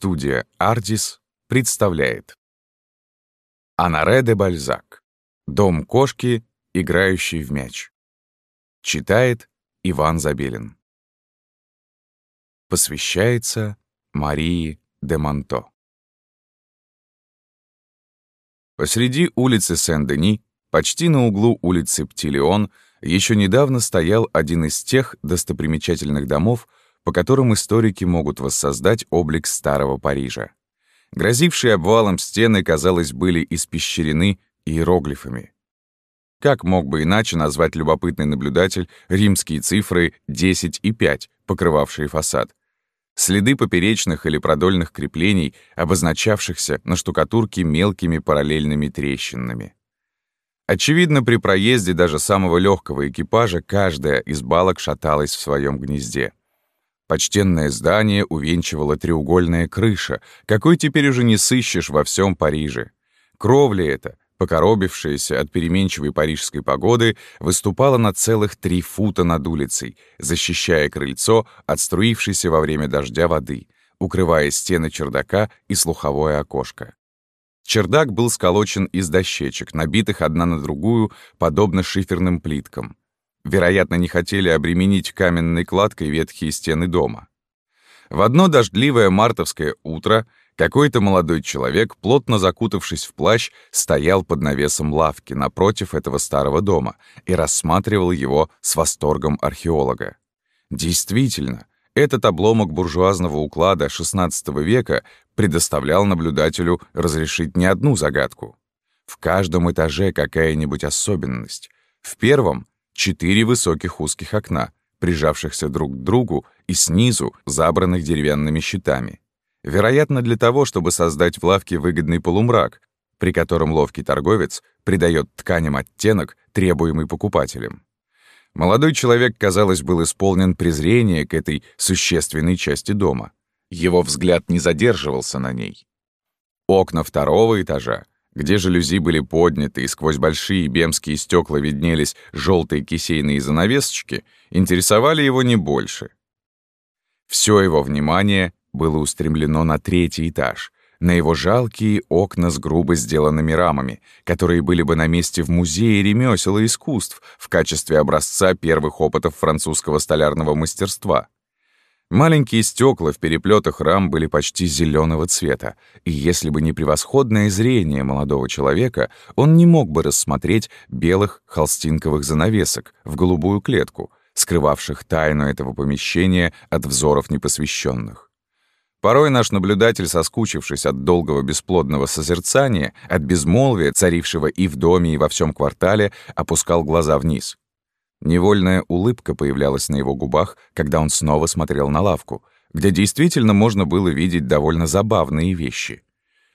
Студия «Ардис» представляет Анаре де Бальзак «Дом кошки, играющий в мяч». Читает Иван Забелин. Посвящается Марии де Монто. Посреди улицы Сен-Дени, почти на углу улицы Птилеон, еще недавно стоял один из тех достопримечательных домов, по которым историки могут воссоздать облик старого Парижа. Грозившие обвалом стены, казалось, были испещрены иероглифами. Как мог бы иначе назвать любопытный наблюдатель римские цифры 10 и 5, покрывавшие фасад? Следы поперечных или продольных креплений, обозначавшихся на штукатурке мелкими параллельными трещинами. Очевидно, при проезде даже самого легкого экипажа каждая из балок шаталась в своем гнезде. Почтенное здание увенчивала треугольная крыша, какой теперь уже не сыщешь во всем Париже. Кровля эта, покоробившаяся от переменчивой парижской погоды, выступала на целых три фута над улицей, защищая крыльцо от струившейся во время дождя воды, укрывая стены чердака и слуховое окошко. Чердак был сколочен из дощечек, набитых одна на другую, подобно шиферным плиткам. Вероятно, не хотели обременить каменной кладкой ветхие стены дома. В одно дождливое мартовское утро какой-то молодой человек, плотно закутавшись в плащ, стоял под навесом лавки напротив этого старого дома и рассматривал его с восторгом археолога. Действительно, этот обломок буржуазного уклада XVI века предоставлял наблюдателю разрешить не одну загадку. В каждом этаже какая-нибудь особенность. В первом четыре высоких узких окна, прижавшихся друг к другу и снизу забранных деревянными щитами. Вероятно, для того, чтобы создать в лавке выгодный полумрак, при котором ловкий торговец придает тканям оттенок, требуемый покупателем. Молодой человек, казалось, был исполнен презрения к этой существенной части дома. Его взгляд не задерживался на ней. Окна второго этажа где жалюзи были подняты и сквозь большие бемские стекла виднелись желтые кисейные занавесочки, интересовали его не больше. Все его внимание было устремлено на третий этаж, на его жалкие окна с грубо сделанными рамами, которые были бы на месте в музее ремесел и искусств в качестве образца первых опытов французского столярного мастерства — Маленькие стекла в переплетах рам были почти зеленого цвета, и если бы не превосходное зрение молодого человека, он не мог бы рассмотреть белых холстинковых занавесок в голубую клетку, скрывавших тайну этого помещения от взоров непосвященных. Порой наш наблюдатель, соскучившись от долгого бесплодного созерцания, от безмолвия, царившего и в доме, и во всем квартале, опускал глаза вниз. Невольная улыбка появлялась на его губах, когда он снова смотрел на лавку, где действительно можно было видеть довольно забавные вещи.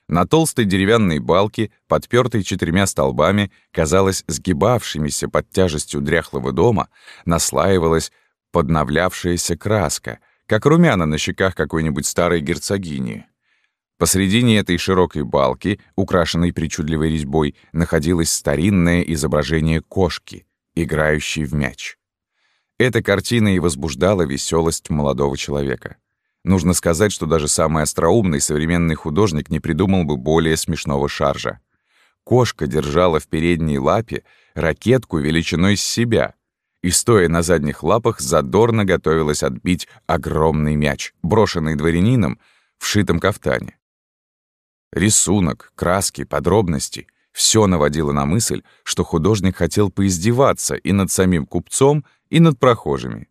На толстой деревянной балке, подпертой четырьмя столбами, казалось, сгибавшимися под тяжестью дряхлого дома, наслаивалась подновлявшаяся краска, как румяна на щеках какой-нибудь старой герцогини. Посредине этой широкой балки, украшенной причудливой резьбой, находилось старинное изображение кошки — играющий в мяч. Эта картина и возбуждала веселость молодого человека. Нужно сказать, что даже самый остроумный современный художник не придумал бы более смешного шаржа. Кошка держала в передней лапе ракетку величиной с себя и, стоя на задних лапах, задорно готовилась отбить огромный мяч, брошенный дворянином в шитом кафтане. Рисунок, краски, подробности все наводило на мысль, что художник хотел поиздеваться и над самим купцом, и над прохожими.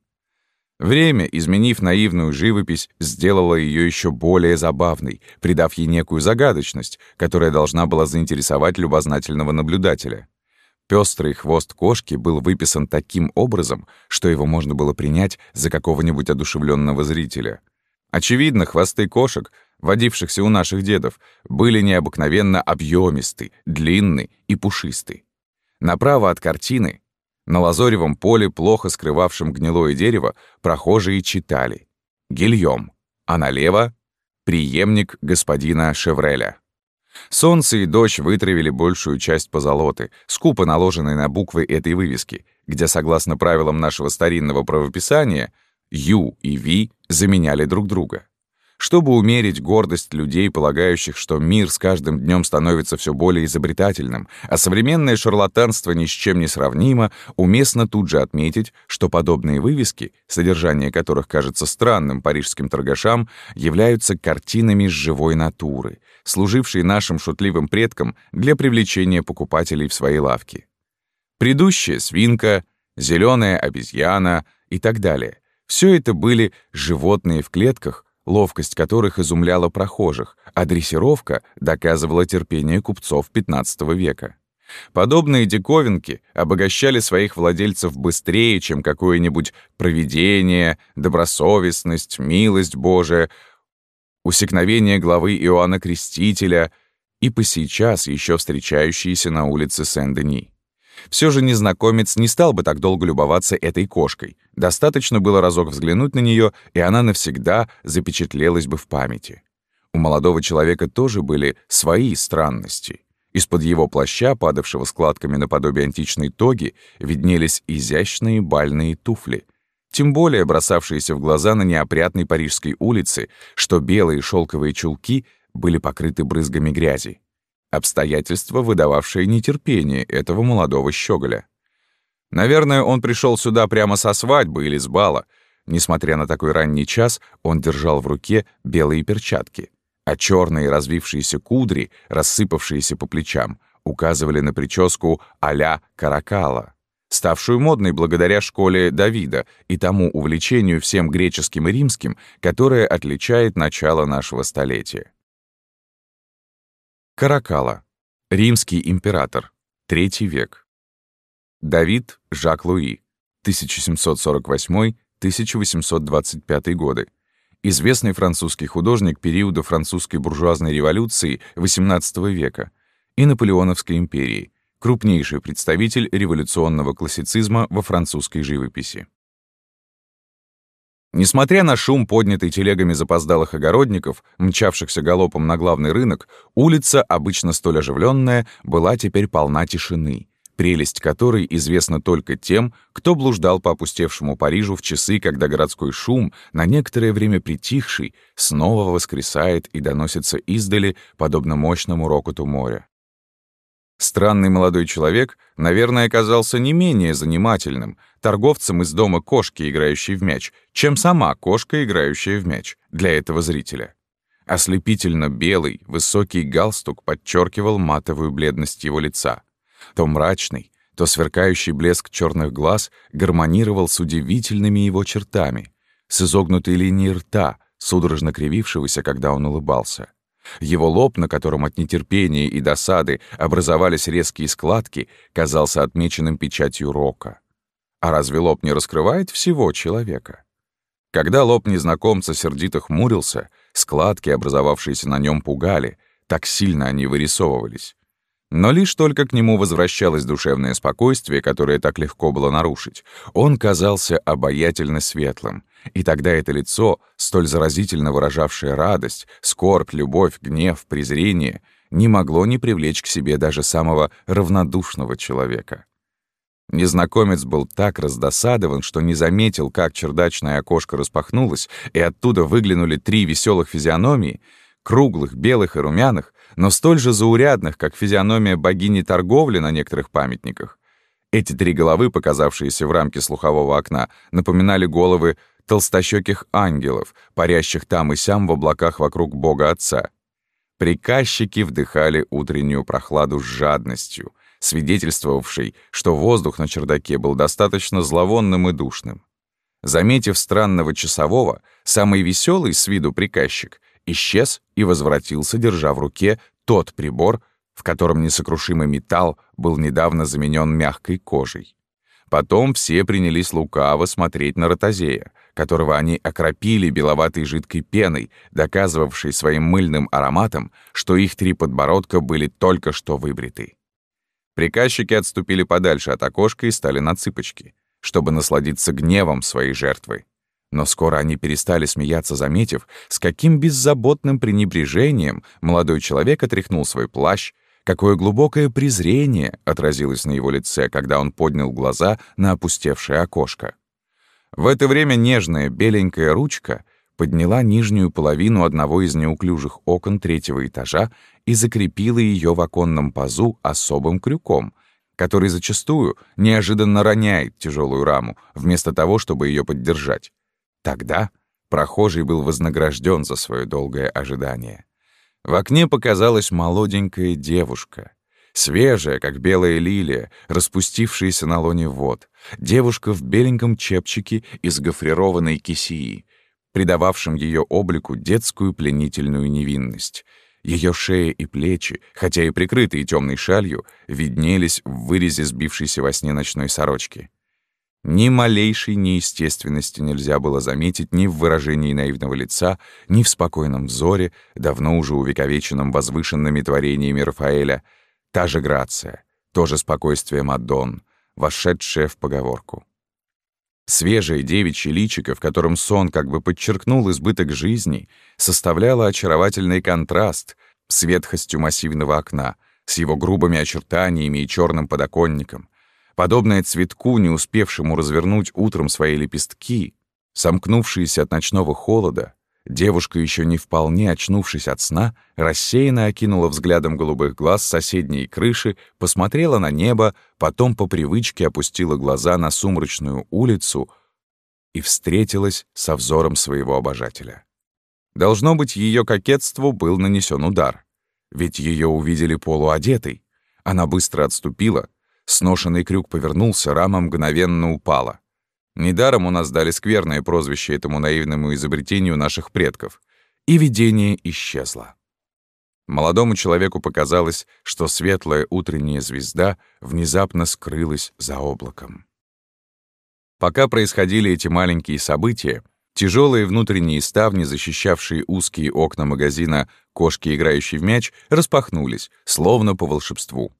Время, изменив наивную живопись, сделало ее еще более забавной, придав ей некую загадочность, которая должна была заинтересовать любознательного наблюдателя. Пестрый хвост кошки был выписан таким образом, что его можно было принять за какого-нибудь одушевленного зрителя. Очевидно, хвосты кошек водившихся у наших дедов, были необыкновенно объемисты, длинны и пушисты. Направо от картины, на лазоревом поле, плохо скрывавшем гнилое дерево, прохожие читали «Гильем», а налево — преемник господина Шевреля. Солнце и дождь вытравили большую часть позолоты, скупо наложенной на буквы этой вывески, где, согласно правилам нашего старинного правописания, «Ю» и «Ви» заменяли друг друга. Чтобы умерить гордость людей, полагающих, что мир с каждым днем становится все более изобретательным, а современное шарлатанство ни с чем не сравнимо, уместно тут же отметить, что подобные вывески, содержание которых кажется странным парижским торгашам, являются картинами с живой натуры, служившей нашим шутливым предкам для привлечения покупателей в свои лавки. Предыдущая свинка, зеленая обезьяна и так далее — все это были животные в клетках, ловкость которых изумляла прохожих, а дрессировка доказывала терпение купцов XV века. Подобные диковинки обогащали своих владельцев быстрее, чем какое-нибудь провидение, добросовестность, милость Божия, усекновение главы Иоанна Крестителя и по сейчас еще встречающиеся на улице Сен-Дени. Все же незнакомец не стал бы так долго любоваться этой кошкой. Достаточно было разок взглянуть на нее, и она навсегда запечатлелась бы в памяти. У молодого человека тоже были свои странности. Из-под его плаща, падавшего складками наподобие античной тоги, виднелись изящные бальные туфли, тем более бросавшиеся в глаза на неопрятной парижской улице, что белые шелковые чулки были покрыты брызгами грязи обстоятельство, выдававшее нетерпение этого молодого щеголя. Наверное, он пришел сюда прямо со свадьбы или с бала. Несмотря на такой ранний час, он держал в руке белые перчатки, а черные развившиеся кудри, рассыпавшиеся по плечам, указывали на прическу а-ля Каракала, ставшую модной благодаря школе Давида и тому увлечению всем греческим и римским, которое отличает начало нашего столетия. Каракала. Римский император. Третий век. Давид Жак Луи. 1748-1825 годы. Известный французский художник периода французской буржуазной революции XVIII века и Наполеоновской империи, крупнейший представитель революционного классицизма во французской живописи. Несмотря на шум, поднятый телегами запоздалых огородников, мчавшихся галопом на главный рынок, улица, обычно столь оживленная, была теперь полна тишины, прелесть которой известна только тем, кто блуждал по опустевшему Парижу в часы, когда городской шум, на некоторое время притихший, снова воскресает и доносится издали, подобно мощному рокоту моря. Странный молодой человек, наверное, оказался не менее занимательным, торговцем из дома кошки, играющей в мяч, чем сама кошка, играющая в мяч, для этого зрителя. Ослепительно белый, высокий галстук подчеркивал матовую бледность его лица. То мрачный, то сверкающий блеск черных глаз гармонировал с удивительными его чертами, с изогнутой линией рта, судорожно кривившегося, когда он улыбался. Его лоб, на котором от нетерпения и досады образовались резкие складки, казался отмеченным печатью рока. А разве лоб не раскрывает всего человека? Когда лоб незнакомца сердито хмурился, складки, образовавшиеся на нем, пугали, так сильно они вырисовывались. Но лишь только к нему возвращалось душевное спокойствие, которое так легко было нарушить, он казался обаятельно светлым, и тогда это лицо, столь заразительно выражавшее радость, скорбь, любовь, гнев, презрение, не могло не привлечь к себе даже самого равнодушного человека. Незнакомец был так раздосадован, что не заметил, как чердачное окошко распахнулось, и оттуда выглянули три веселых физиономии, круглых, белых и румяных, но столь же заурядных, как физиономия богини торговли на некоторых памятниках. Эти три головы, показавшиеся в рамке слухового окна, напоминали головы толстощеких ангелов, парящих там и сям в облаках вокруг Бога Отца. Приказчики вдыхали утреннюю прохладу с жадностью, свидетельствовавшей, что воздух на чердаке был достаточно зловонным и душным. Заметив странного часового, самый веселый с виду приказчик исчез и возвратился, держа в руке тот прибор, в котором несокрушимый металл был недавно заменен мягкой кожей. Потом все принялись лукаво смотреть на ротозея, которого они окропили беловатой жидкой пеной, доказывавшей своим мыльным ароматом, что их три подбородка были только что выбриты. Приказчики отступили подальше от окошка и стали на цыпочки, чтобы насладиться гневом своей жертвы. Но скоро они перестали смеяться, заметив, с каким беззаботным пренебрежением молодой человек отряхнул свой плащ, какое глубокое презрение отразилось на его лице, когда он поднял глаза на опустевшее окошко. В это время нежная беленькая ручка подняла нижнюю половину одного из неуклюжих окон третьего этажа и закрепила ее в оконном пазу особым крюком, который зачастую неожиданно роняет тяжелую раму, вместо того, чтобы ее поддержать. Тогда прохожий был вознагражден за свое долгое ожидание. В окне показалась молоденькая девушка, свежая, как белая лилия, распустившаяся на лоне вод, девушка в беленьком чепчике из гофрированной кисии, придававшим ее облику детскую пленительную невинность. Ее шея и плечи, хотя и прикрытые темной шалью, виднелись в вырезе сбившейся во сне ночной сорочки. Ни малейшей неестественности нельзя было заметить ни в выражении наивного лица, ни в спокойном взоре, давно уже увековеченном возвышенными творениями Рафаэля. Та же грация, то же спокойствие Мадон, вошедшее в поговорку. Свежее девичье личико, в котором сон как бы подчеркнул избыток жизни, составляло очаровательный контраст с ветхостью массивного окна, с его грубыми очертаниями и черным подоконником. Подобное цветку, не успевшему развернуть утром свои лепестки, сомкнувшиеся от ночного холода, Девушка, еще не вполне очнувшись от сна, рассеянно окинула взглядом голубых глаз соседней крыши, посмотрела на небо, потом по привычке опустила глаза на сумрачную улицу и встретилась со взором своего обожателя. Должно быть, ее кокетству был нанесен удар. Ведь ее увидели полуодетой. Она быстро отступила, сношенный крюк повернулся, рама мгновенно упала. Недаром у нас дали скверное прозвище этому наивному изобретению наших предков. И видение исчезло. Молодому человеку показалось, что светлая утренняя звезда внезапно скрылась за облаком. Пока происходили эти маленькие события, тяжелые внутренние ставни, защищавшие узкие окна магазина «Кошки, играющие в мяч», распахнулись, словно по волшебству.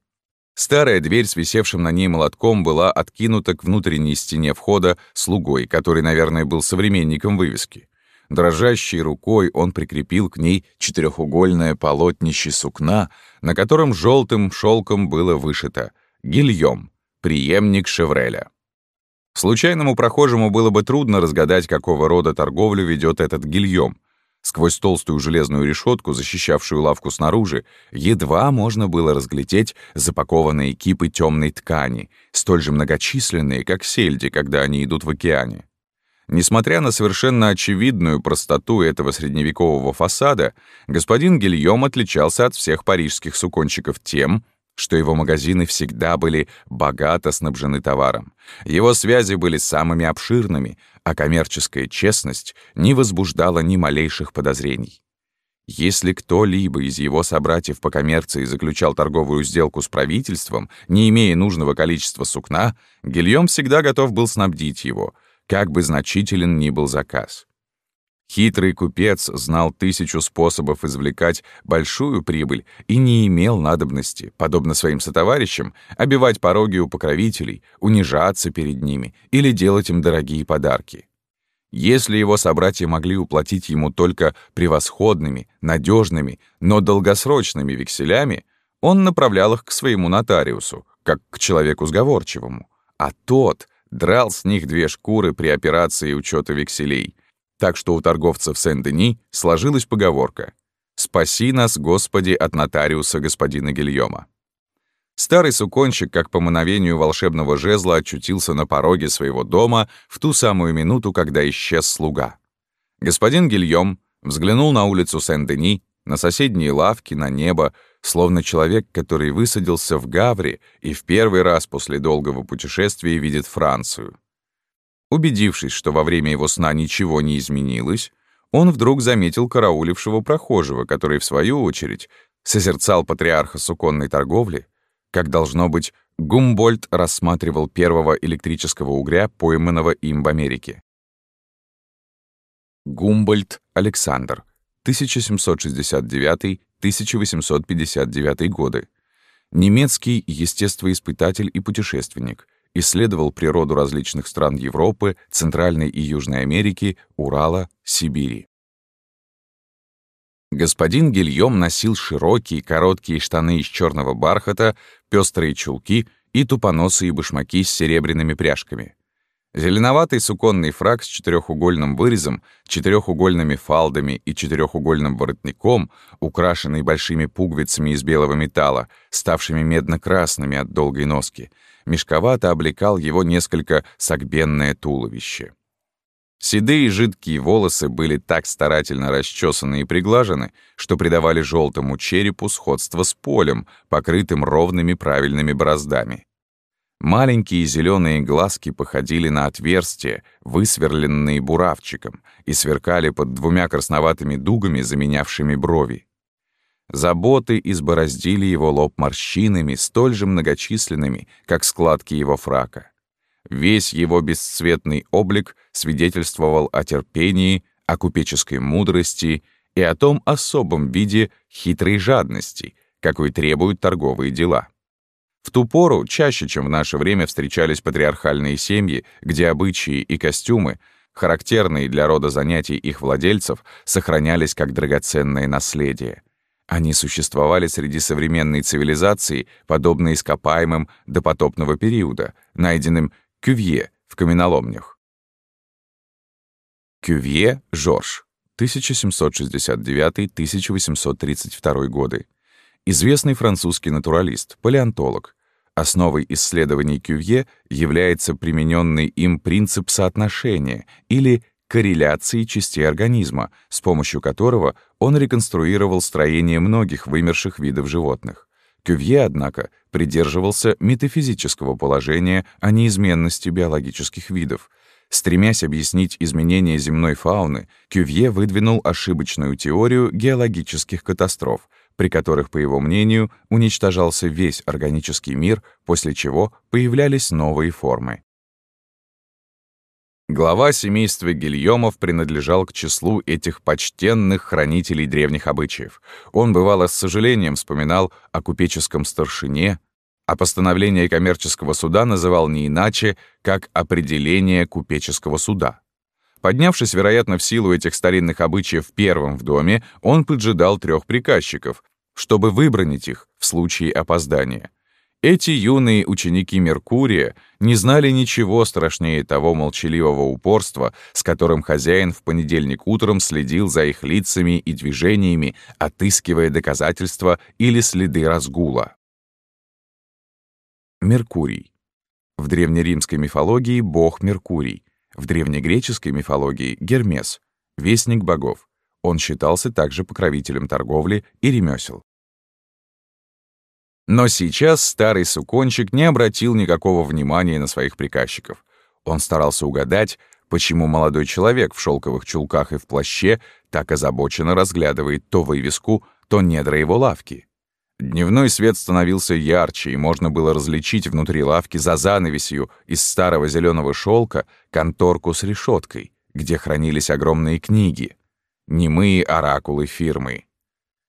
Старая дверь с висевшим на ней молотком была откинута к внутренней стене входа слугой, который, наверное, был современником вывески. Дрожащей рукой он прикрепил к ней четырехугольное полотнище сукна, на котором желтым шелком было вышито «Гильем, преемник Шевреля». Случайному прохожему было бы трудно разгадать, какого рода торговлю ведет этот гильем, Сквозь толстую железную решетку, защищавшую лавку снаружи, едва можно было разглядеть запакованные кипы темной ткани, столь же многочисленные, как сельди, когда они идут в океане. Несмотря на совершенно очевидную простоту этого средневекового фасада, господин Гильем отличался от всех парижских сукончиков тем, что его магазины всегда были богато снабжены товаром. Его связи были самыми обширными, а коммерческая честность не возбуждала ни малейших подозрений. Если кто-либо из его собратьев по коммерции заключал торговую сделку с правительством, не имея нужного количества сукна, Гильем всегда готов был снабдить его, как бы значителен ни был заказ. Хитрый купец знал тысячу способов извлекать большую прибыль и не имел надобности, подобно своим сотоварищам, обивать пороги у покровителей, унижаться перед ними или делать им дорогие подарки. Если его собратья могли уплатить ему только превосходными, надежными, но долгосрочными векселями, он направлял их к своему нотариусу, как к человеку сговорчивому, а тот драл с них две шкуры при операции учета векселей — так что у торговцев Сен-Дени сложилась поговорка «Спаси нас, Господи, от нотариуса господина Гильома». Старый суконщик, как по мановению волшебного жезла, очутился на пороге своего дома в ту самую минуту, когда исчез слуга. Господин Гильом взглянул на улицу Сен-Дени, на соседние лавки, на небо, словно человек, который высадился в Гавре и в первый раз после долгого путешествия видит Францию. Убедившись, что во время его сна ничего не изменилось, он вдруг заметил караулившего прохожего, который, в свою очередь, созерцал патриарха суконной торговли, как, должно быть, Гумбольд рассматривал первого электрического угря, пойманного им в Америке. Гумбольд Александр, 1769-1859 годы. Немецкий естествоиспытатель и путешественник — исследовал природу различных стран Европы, Центральной и Южной Америки, Урала, Сибири. Господин Гильем носил широкие, короткие штаны из черного бархата, пестрые чулки и тупоносые башмаки с серебряными пряжками. Зеленоватый суконный фраг с четырехугольным вырезом, четырехугольными фалдами и четырехугольным воротником, украшенный большими пуговицами из белого металла, ставшими медно-красными от долгой носки, мешковато облекал его несколько согбенное туловище. Седые жидкие волосы были так старательно расчесаны и приглажены, что придавали желтому черепу сходство с полем, покрытым ровными правильными бороздами. Маленькие зеленые глазки походили на отверстия, высверленные буравчиком, и сверкали под двумя красноватыми дугами, заменявшими брови. Заботы избороздили его лоб морщинами, столь же многочисленными, как складки его фрака. Весь его бесцветный облик свидетельствовал о терпении, о купеческой мудрости и о том особом виде хитрой жадности, какой требуют торговые дела. В ту пору чаще, чем в наше время, встречались патриархальные семьи, где обычаи и костюмы, характерные для рода занятий их владельцев, сохранялись как драгоценное наследие. Они существовали среди современной цивилизации, подобно ископаемым допотопного периода, найденным Кювье в каменоломнях. Кювье Жорж, 1769-1832 годы. Известный французский натуралист, палеонтолог, Основой исследований Кювье является примененный им принцип соотношения или корреляции частей организма, с помощью которого он реконструировал строение многих вымерших видов животных. Кювье, однако, придерживался метафизического положения о неизменности биологических видов. Стремясь объяснить изменения земной фауны, Кювье выдвинул ошибочную теорию геологических катастроф, при которых, по его мнению, уничтожался весь органический мир, после чего появлялись новые формы. Глава семейства Гильомов принадлежал к числу этих почтенных хранителей древних обычаев. Он, бывало, с сожалением вспоминал о купеческом старшине, а постановление коммерческого суда называл не иначе, как определение купеческого суда. Поднявшись, вероятно, в силу этих старинных обычаев первым в доме, он поджидал трех приказчиков, чтобы выбронить их в случае опоздания. Эти юные ученики Меркурия не знали ничего страшнее того молчаливого упорства, с которым хозяин в понедельник утром следил за их лицами и движениями, отыскивая доказательства или следы разгула. Меркурий. В древнеримской мифологии бог Меркурий, в древнегреческой мифологии — Гермес, вестник богов. Он считался также покровителем торговли и ремесел. Но сейчас старый сукончик не обратил никакого внимания на своих приказчиков. Он старался угадать, почему молодой человек в шелковых чулках и в плаще так озабоченно разглядывает то вывеску, то недра его лавки. Дневной свет становился ярче, и можно было различить внутри лавки за занавесью из старого зеленого шелка конторку с решеткой, где хранились огромные книги, немые оракулы фирмы.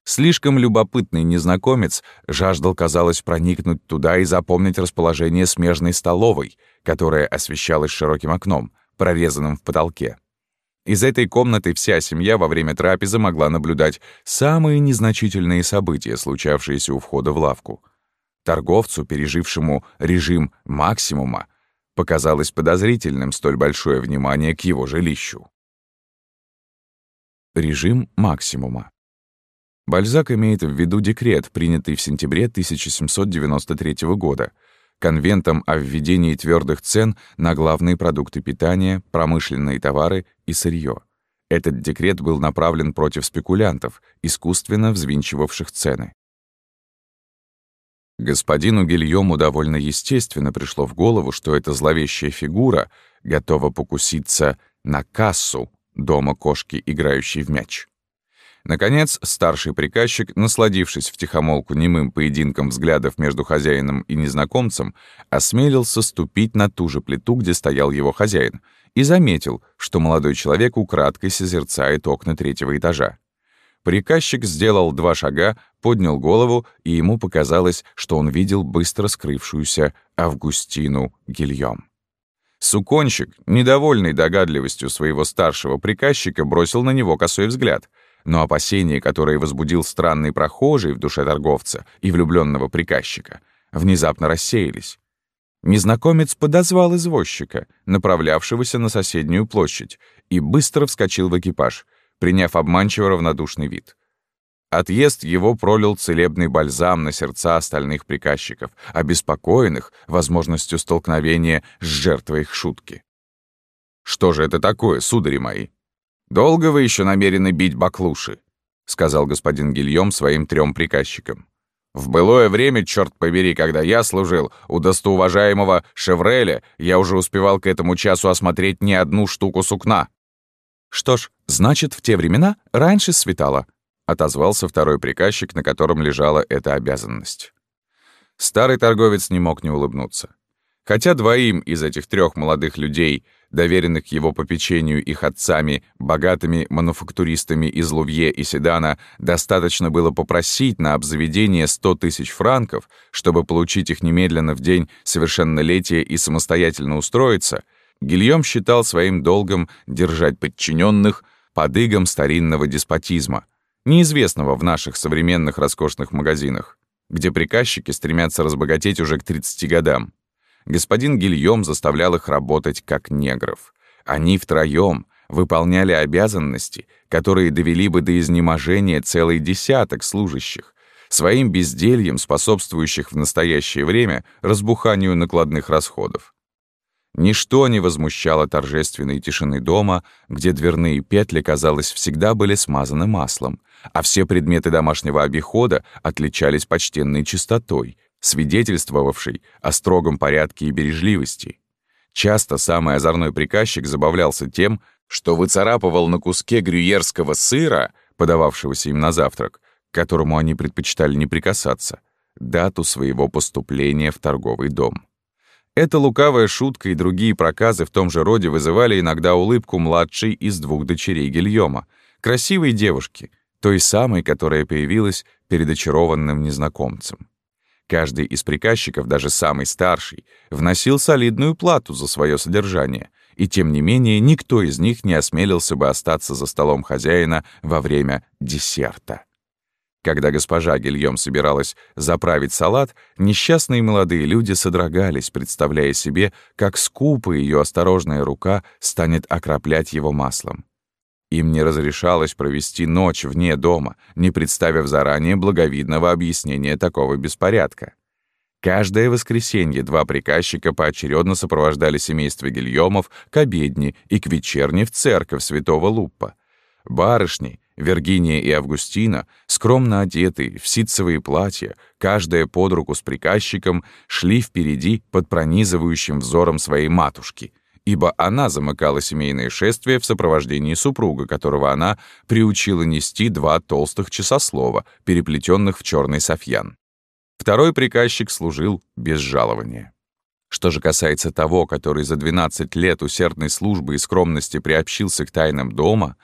Слишком любопытный незнакомец жаждал, казалось, проникнуть туда и запомнить расположение смежной столовой, которая освещалась широким окном, прорезанным в потолке. Из этой комнаты вся семья во время трапезы могла наблюдать самые незначительные события, случавшиеся у входа в лавку. Торговцу, пережившему режим максимума, показалось подозрительным столь большое внимание к его жилищу. Режим максимума. Бальзак имеет в виду декрет, принятый в сентябре 1793 года, конвентом о введении твердых цен на главные продукты питания, промышленные товары и сырье. Этот декрет был направлен против спекулянтов, искусственно взвинчивавших цены. Господину Гильому довольно естественно пришло в голову, что эта зловещая фигура готова покуситься на кассу дома кошки, играющей в мяч. Наконец, старший приказчик, насладившись втихомолку немым поединком взглядов между хозяином и незнакомцем, осмелился ступить на ту же плиту, где стоял его хозяин, и заметил, что молодой человек украдкой созерцает окна третьего этажа. Приказчик сделал два шага, поднял голову, и ему показалось, что он видел быстро скрывшуюся Августину Гильем. Суконщик, недовольный догадливостью своего старшего приказчика, бросил на него косой взгляд — но опасения, которые возбудил странный прохожий в душе торговца и влюбленного приказчика, внезапно рассеялись. незнакомец подозвал извозчика, направлявшегося на соседнюю площадь, и быстро вскочил в экипаж, приняв обманчиво равнодушный вид. Отъезд его пролил целебный бальзам на сердца остальных приказчиков, обеспокоенных возможностью столкновения с жертвой их шутки. «Что же это такое, судари мои? Долго вы еще намерены бить баклуши?» — сказал господин Гильем своим трем приказчикам. «В былое время, черт побери, когда я служил у достоуважаемого Шевреля, я уже успевал к этому часу осмотреть не одну штуку сукна». «Что ж, значит, в те времена раньше светало», отозвался второй приказчик, на котором лежала эта обязанность. Старый торговец не мог не улыбнуться. Хотя двоим из этих трех молодых людей, доверенных его попечению их отцами, богатыми мануфактуристами из Лувье и Седана, достаточно было попросить на обзаведение 100 тысяч франков, чтобы получить их немедленно в день совершеннолетия и самостоятельно устроиться, Гильем считал своим долгом держать подчиненных под игом старинного деспотизма — неизвестного в наших современных роскошных магазинах, где приказчики стремятся разбогатеть уже к 30 годам. Господин Гильем заставлял их работать как негров. Они втроем выполняли обязанности, которые довели бы до изнеможения целый десяток служащих, своим бездельем способствующих в настоящее время разбуханию накладных расходов. Ничто не возмущало торжественной тишины дома, где дверные петли, казалось, всегда были смазаны маслом, а все предметы домашнего обихода отличались почтенной чистотой, свидетельствовавшей о строгом порядке и бережливости. Часто самый озорной приказчик забавлялся тем, что выцарапывал на куске грюерского сыра, подававшегося им на завтрак, к которому они предпочитали не прикасаться, дату своего поступления в торговый дом. Эта лукавая шутка и другие проказы в том же роде вызывали иногда улыбку младшей из двух дочерей Гильома, красивой девушки, той самой, которая появилась перед очарованным незнакомцем. Каждый из приказчиков, даже самый старший, вносил солидную плату за свое содержание, и тем не менее никто из них не осмелился бы остаться за столом хозяина во время десерта. Когда госпожа Гильем собиралась заправить салат, несчастные молодые люди содрогались, представляя себе, как скупо ее осторожная рука станет окроплять его маслом. Им не разрешалось провести ночь вне дома, не представив заранее благовидного объяснения такого беспорядка. Каждое воскресенье два приказчика поочередно сопровождали семейство Гильомов к обедне и к вечерне в церковь святого Луппа. Барышни, Виргиния и Августина, скромно одетые, в ситцевые платья, каждая под руку с приказчиком, шли впереди под пронизывающим взором своей матушки — ибо она замыкала семейное шествие в сопровождении супруга, которого она приучила нести два толстых часослова, переплетенных в черный софьян. Второй приказчик служил без жалования. Что же касается того, который за 12 лет усердной службы и скромности приобщился к тайнам дома,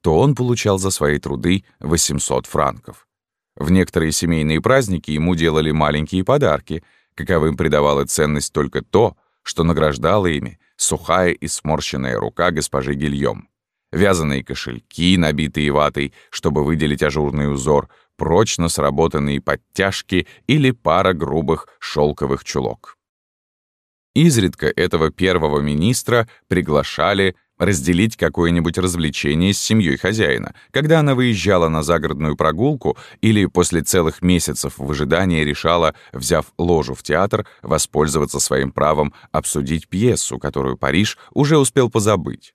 то он получал за свои труды 800 франков. В некоторые семейные праздники ему делали маленькие подарки, каковым придавало ценность только то, что награждало ими сухая и сморщенная рука госпожи Гильем. Вязаные кошельки, набитые ватой, чтобы выделить ажурный узор, прочно сработанные подтяжки или пара грубых шелковых чулок. Изредка этого первого министра приглашали разделить какое-нибудь развлечение с семьей хозяина, когда она выезжала на загородную прогулку или после целых месяцев в ожидании решала, взяв ложу в театр, воспользоваться своим правом обсудить пьесу, которую Париж уже успел позабыть.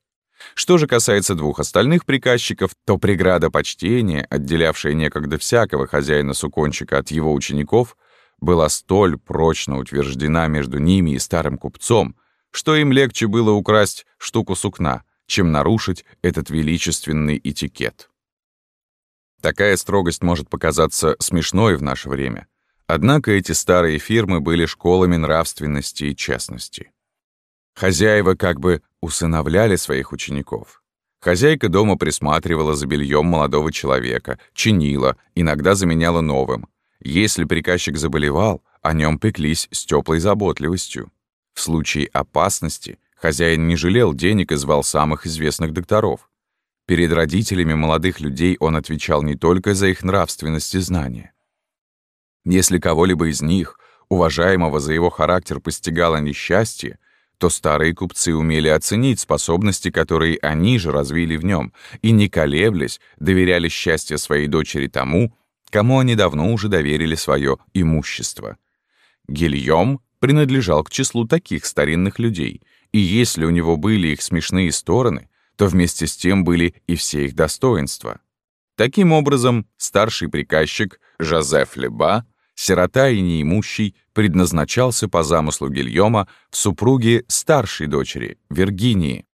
Что же касается двух остальных приказчиков, то преграда почтения, отделявшая некогда всякого хозяина-сукончика от его учеников, была столь прочно утверждена между ними и старым купцом, что им легче было украсть штуку сукна, чем нарушить этот величественный этикет. Такая строгость может показаться смешной в наше время, однако эти старые фирмы были школами нравственности и честности. Хозяева как бы усыновляли своих учеников. Хозяйка дома присматривала за бельем молодого человека, чинила, иногда заменяла новым. Если приказчик заболевал, о нем пеклись с теплой заботливостью. В случае опасности хозяин не жалел денег и звал самых известных докторов. Перед родителями молодых людей он отвечал не только за их нравственность и знания. Если кого-либо из них уважаемого за его характер постигало несчастье, то старые купцы умели оценить способности, которые они же развили в нем, и, не колеблясь, доверяли счастье своей дочери тому, кому они давно уже доверили свое имущество. Гильем принадлежал к числу таких старинных людей, и если у него были их смешные стороны, то вместе с тем были и все их достоинства. Таким образом, старший приказчик Жозеф Леба, сирота и неимущий, предназначался по замыслу Гильома в супруге старшей дочери, Виргинии.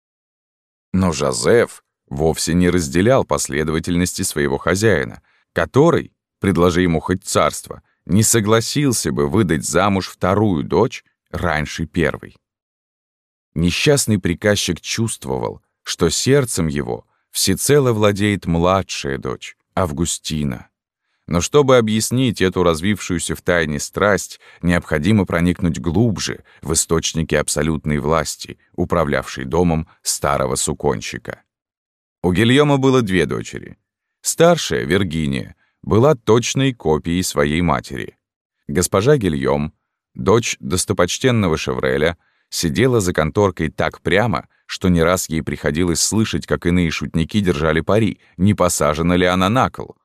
Но Жозеф вовсе не разделял последовательности своего хозяина, который, предложи ему хоть царство, не согласился бы выдать замуж вторую дочь раньше первой. Несчастный приказчик чувствовал, что сердцем его всецело владеет младшая дочь, Августина. Но чтобы объяснить эту развившуюся в тайне страсть, необходимо проникнуть глубже в источники абсолютной власти, управлявшей домом старого суконщика. У Гильома было две дочери. Старшая, Виргиния, была точной копией своей матери. Госпожа Гильем, дочь достопочтенного Шевреля, сидела за конторкой так прямо, что не раз ей приходилось слышать, как иные шутники держали пари, не посажена ли она на кол.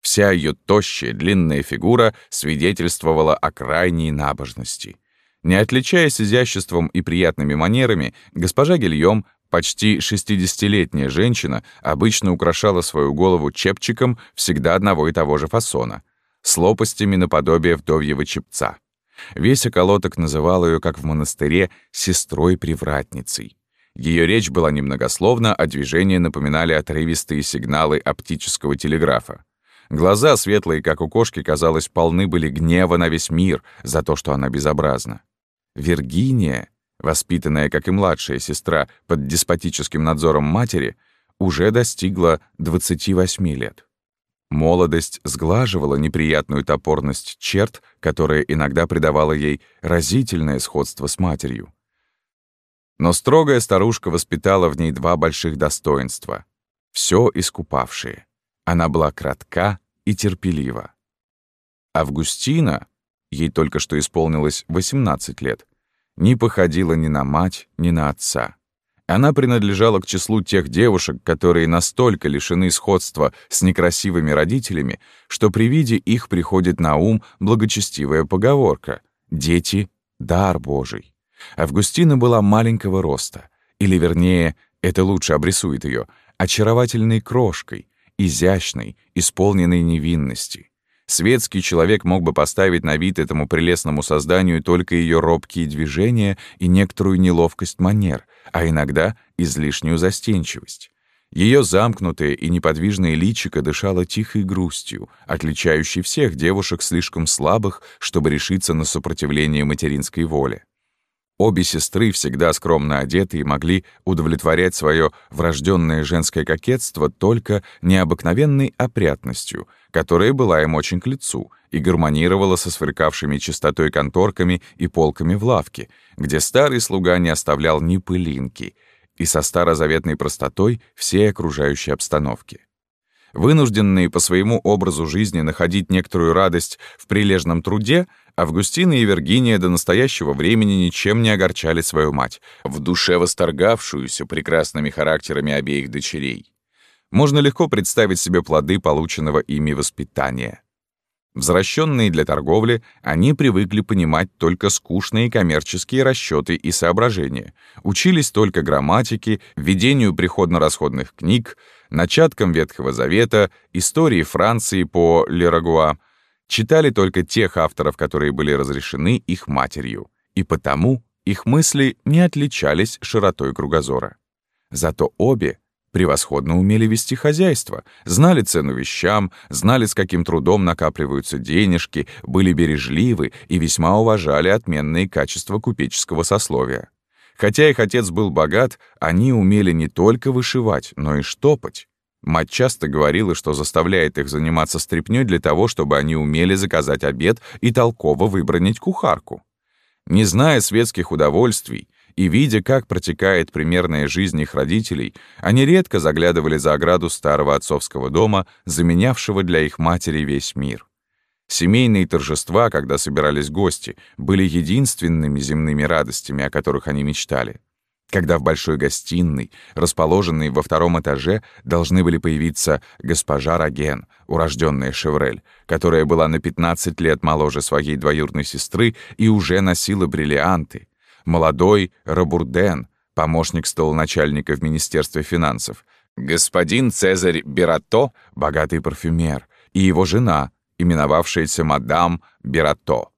Вся ее тощая, длинная фигура свидетельствовала о крайней набожности. Не отличаясь изяществом и приятными манерами, госпожа Гильем, почти 60-летняя женщина, обычно украшала свою голову чепчиком всегда одного и того же фасона, с лопастями наподобие вдовьего чепца. Весь околоток называл ее, как в монастыре, сестрой-привратницей. Ее речь была немногословна, а движения напоминали отрывистые сигналы оптического телеграфа. Глаза, светлые, как у кошки, казалось, полны были гнева на весь мир за то, что она безобразна. Виргиния, воспитанная, как и младшая сестра, под деспотическим надзором матери, уже достигла 28 лет. Молодость сглаживала неприятную топорность черт, которая иногда придавала ей разительное сходство с матерью. Но строгая старушка воспитала в ней два больших достоинства, все искупавшие. Она была кратка и терпелива. Августина, ей только что исполнилось 18 лет, не походила ни на мать, ни на отца. Она принадлежала к числу тех девушек, которые настолько лишены сходства с некрасивыми родителями, что при виде их приходит на ум благочестивая поговорка «Дети — дар Божий». Августина была маленького роста, или, вернее, это лучше обрисует ее, очаровательной крошкой, изящной, исполненной невинности. Светский человек мог бы поставить на вид этому прелестному созданию только ее робкие движения и некоторую неловкость манер, а иногда излишнюю застенчивость. Ее замкнутое и неподвижное личико дышало тихой грустью, отличающей всех девушек слишком слабых, чтобы решиться на сопротивление материнской воле. Обе сестры, всегда скромно одетые, могли удовлетворять свое врожденное женское кокетство только необыкновенной опрятностью, которая была им очень к лицу и гармонировала со сверкавшими чистотой конторками и полками в лавке, где старый слуга не оставлял ни пылинки, и со старозаветной простотой всей окружающей обстановки. Вынужденные по своему образу жизни находить некоторую радость в прилежном труде, Августина и Виргиния до настоящего времени ничем не огорчали свою мать, в душе восторгавшуюся прекрасными характерами обеих дочерей. Можно легко представить себе плоды полученного ими воспитания. Возвращенные для торговли, они привыкли понимать только скучные коммерческие расчеты и соображения, учились только грамматике, ведению приходно-расходных книг, начаткам Ветхого Завета, истории Франции по Лерагуа, читали только тех авторов, которые были разрешены их матерью, и потому их мысли не отличались широтой кругозора. Зато обе превосходно умели вести хозяйство, знали цену вещам, знали, с каким трудом накапливаются денежки, были бережливы и весьма уважали отменные качества купеческого сословия. Хотя их отец был богат, они умели не только вышивать, но и штопать. Мать часто говорила, что заставляет их заниматься стряпнёй для того, чтобы они умели заказать обед и толково выбронить кухарку. Не зная светских удовольствий и видя, как протекает примерная жизнь их родителей, они редко заглядывали за ограду старого отцовского дома, заменявшего для их матери весь мир. Семейные торжества, когда собирались гости, были единственными земными радостями, о которых они мечтали. Когда в большой гостиной, расположенной во втором этаже, должны были появиться госпожа Раген, урожденная Шеврель, которая была на 15 лет моложе своей двоюродной сестры и уже носила бриллианты, молодой Рабурден, помощник столоначальника в Министерстве финансов, господин Цезарь Берато, богатый парфюмер, и его жена, именовавшаяся мадам Берато.